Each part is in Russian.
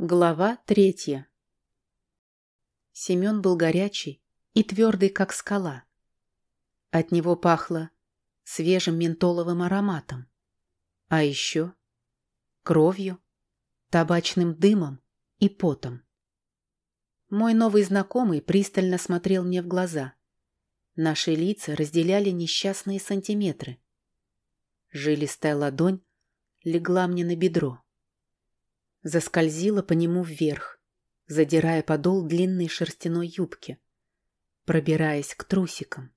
Глава третья. Семен был горячий и твердый, как скала. От него пахло свежим ментоловым ароматом. А еще кровью, табачным дымом и потом. Мой новый знакомый пристально смотрел мне в глаза. Наши лица разделяли несчастные сантиметры. Жилистая ладонь легла мне на бедро заскользила по нему вверх, задирая подол длинной шерстяной юбки, пробираясь к трусикам.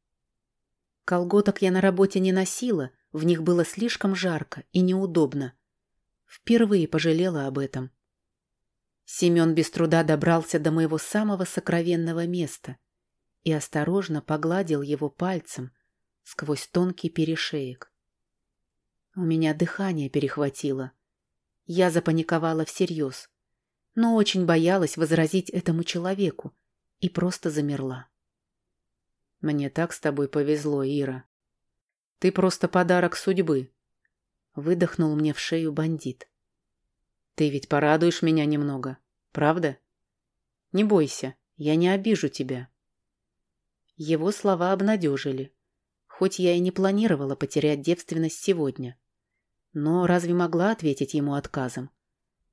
Колготок я на работе не носила, в них было слишком жарко и неудобно. Впервые пожалела об этом. Семен без труда добрался до моего самого сокровенного места и осторожно погладил его пальцем сквозь тонкий перешеек. У меня дыхание перехватило — я запаниковала всерьез, но очень боялась возразить этому человеку и просто замерла. «Мне так с тобой повезло, Ира. Ты просто подарок судьбы», — выдохнул мне в шею бандит. «Ты ведь порадуешь меня немного, правда? Не бойся, я не обижу тебя». Его слова обнадежили, хоть я и не планировала потерять девственность сегодня. Но разве могла ответить ему отказом?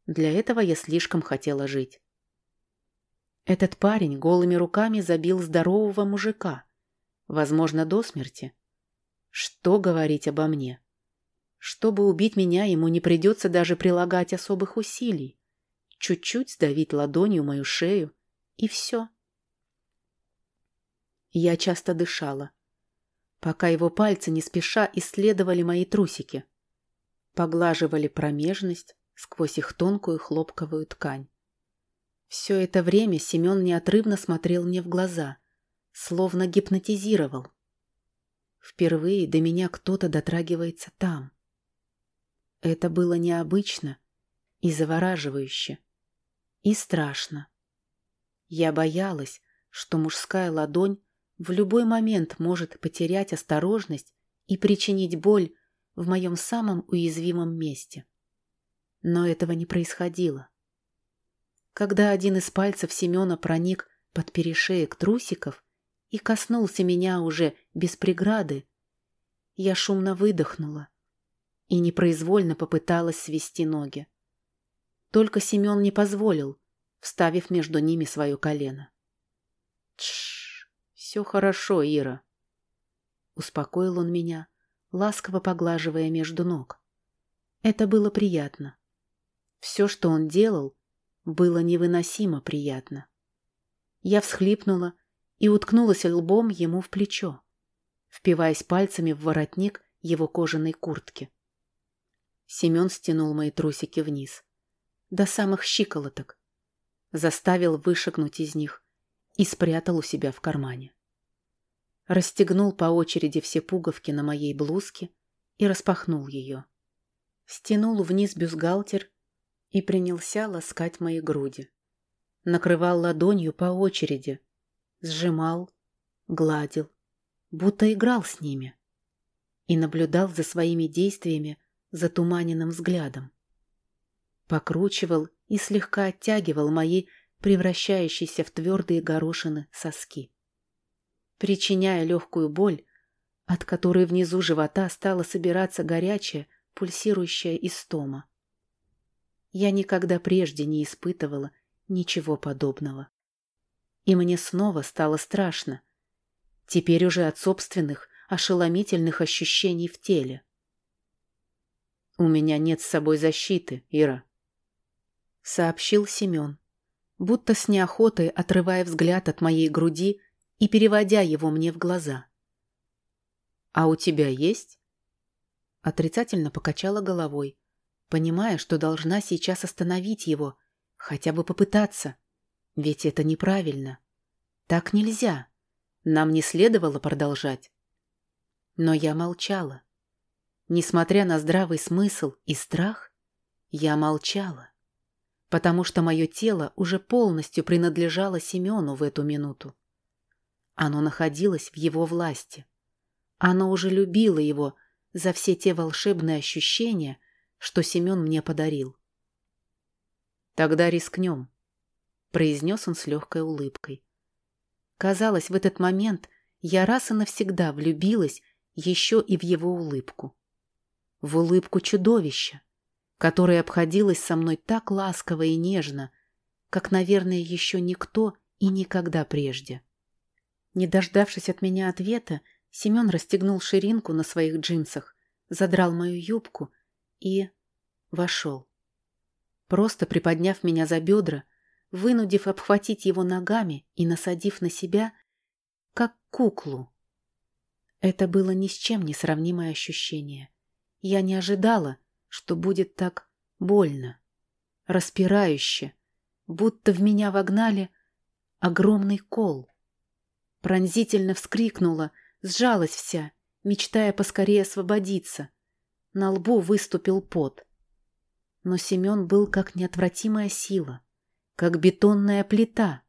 Для этого я слишком хотела жить. Этот парень голыми руками забил здорового мужика. Возможно, до смерти. Что говорить обо мне? Чтобы убить меня, ему не придется даже прилагать особых усилий. Чуть-чуть сдавить ладонью мою шею, и все. Я часто дышала, пока его пальцы не спеша исследовали мои трусики поглаживали промежность сквозь их тонкую хлопковую ткань. Все это время Семен неотрывно смотрел мне в глаза, словно гипнотизировал. Впервые до меня кто-то дотрагивается там. Это было необычно и завораживающе, и страшно. Я боялась, что мужская ладонь в любой момент может потерять осторожность и причинить боль в моем самом уязвимом месте. Но этого не происходило. Когда один из пальцев Семена проник под перешеек трусиков и коснулся меня уже без преграды, я шумно выдохнула и непроизвольно попыталась свести ноги. Только Семен не позволил, вставив между ними свое колено. «Тш, все хорошо, Ира», — успокоил он меня, ласково поглаживая между ног. Это было приятно. Все, что он делал, было невыносимо приятно. Я всхлипнула и уткнулась лбом ему в плечо, впиваясь пальцами в воротник его кожаной куртки. Семен стянул мои трусики вниз, до самых щиколоток, заставил вышагнуть из них и спрятал у себя в кармане расстегнул по очереди все пуговки на моей блузке и распахнул ее. Стянул вниз бюстгальтер и принялся ласкать мои груди. Накрывал ладонью по очереди, сжимал, гладил, будто играл с ними и наблюдал за своими действиями затуманенным взглядом. Покручивал и слегка оттягивал мои превращающиеся в твердые горошины соски причиняя легкую боль, от которой внизу живота стала собираться горячая, пульсирующая истома. Я никогда прежде не испытывала ничего подобного. И мне снова стало страшно. Теперь уже от собственных, ошеломительных ощущений в теле. «У меня нет с собой защиты, Ира», — сообщил Семен, будто с неохотой отрывая взгляд от моей груди и переводя его мне в глаза. «А у тебя есть?» Отрицательно покачала головой, понимая, что должна сейчас остановить его, хотя бы попытаться. Ведь это неправильно. Так нельзя. Нам не следовало продолжать. Но я молчала. Несмотря на здравый смысл и страх, я молчала, потому что мое тело уже полностью принадлежало Семену в эту минуту. Оно находилось в его власти. Оно уже любило его за все те волшебные ощущения, что Семен мне подарил. Тогда рискнем, произнес он с легкой улыбкой. Казалось, в этот момент я раз и навсегда влюбилась еще и в его улыбку. В улыбку чудовища, которое обходилось со мной так ласково и нежно, как, наверное, еще никто и никогда прежде. Не дождавшись от меня ответа, Семен расстегнул ширинку на своих джинсах, задрал мою юбку и... вошел. Просто приподняв меня за бедра, вынудив обхватить его ногами и насадив на себя, как куклу. Это было ни с чем не сравнимое ощущение. Я не ожидала, что будет так больно, распирающе, будто в меня вогнали огромный кол. Пронзительно вскрикнула, сжалась вся, мечтая поскорее освободиться. На лбу выступил пот. Но Семен был как неотвратимая сила, как бетонная плита.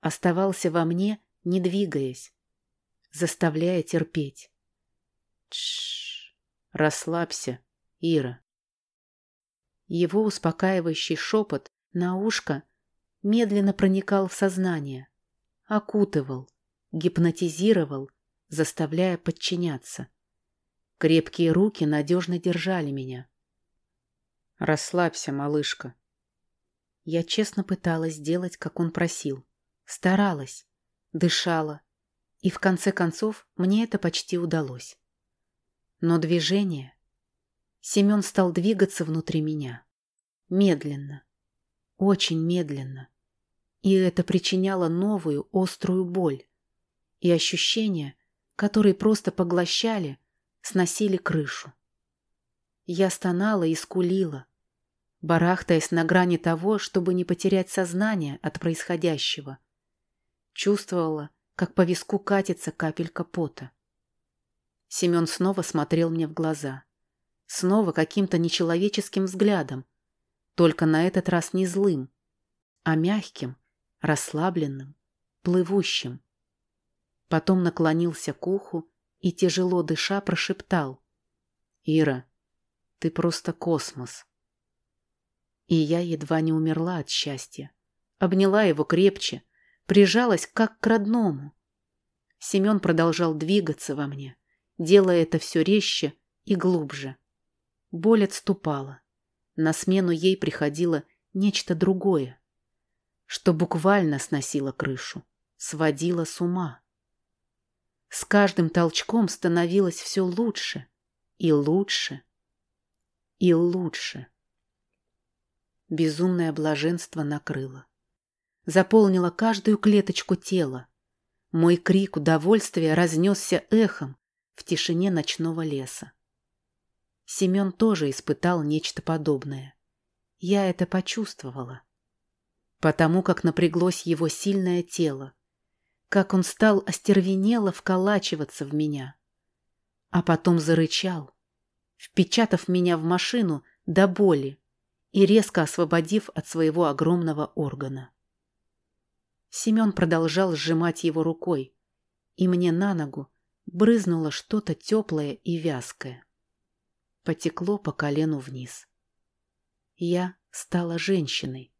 Оставался во мне, не двигаясь, заставляя терпеть. Тш, расслабься, Ира. Его успокаивающий шепот на ушко медленно проникал в сознание, окутывал, гипнотизировал, заставляя подчиняться. Крепкие руки надежно держали меня. «Расслабься, малышка». Я честно пыталась сделать, как он просил. Старалась, дышала, и в конце концов мне это почти удалось. Но движение... Семен стал двигаться внутри меня. Медленно. Очень медленно. И это причиняло новую острую боль. И ощущения, которые просто поглощали, сносили крышу. Я стонала и скулила, барахтаясь на грани того, чтобы не потерять сознание от происходящего. Чувствовала, как по виску катится капелька пота. Семен снова смотрел мне в глаза. Снова каким-то нечеловеческим взглядом, только на этот раз не злым, а мягким, расслабленным, плывущим. Потом наклонился к уху и, тяжело дыша, прошептал. «Ира, ты просто космос». И я едва не умерла от счастья. Обняла его крепче, прижалась как к родному. Семен продолжал двигаться во мне, делая это все резче и глубже. Боль отступала. На смену ей приходило нечто другое, что буквально сносило крышу, сводило с ума. С каждым толчком становилось все лучше и лучше и лучше. Безумное блаженство накрыло. Заполнило каждую клеточку тела. Мой крик удовольствия разнесся эхом в тишине ночного леса. Семен тоже испытал нечто подобное. Я это почувствовала. Потому как напряглось его сильное тело, как он стал остервенело вколачиваться в меня. А потом зарычал, впечатав меня в машину до боли и резко освободив от своего огромного органа. Семен продолжал сжимать его рукой, и мне на ногу брызнуло что-то теплое и вязкое потекло по колену вниз. Я стала женщиной,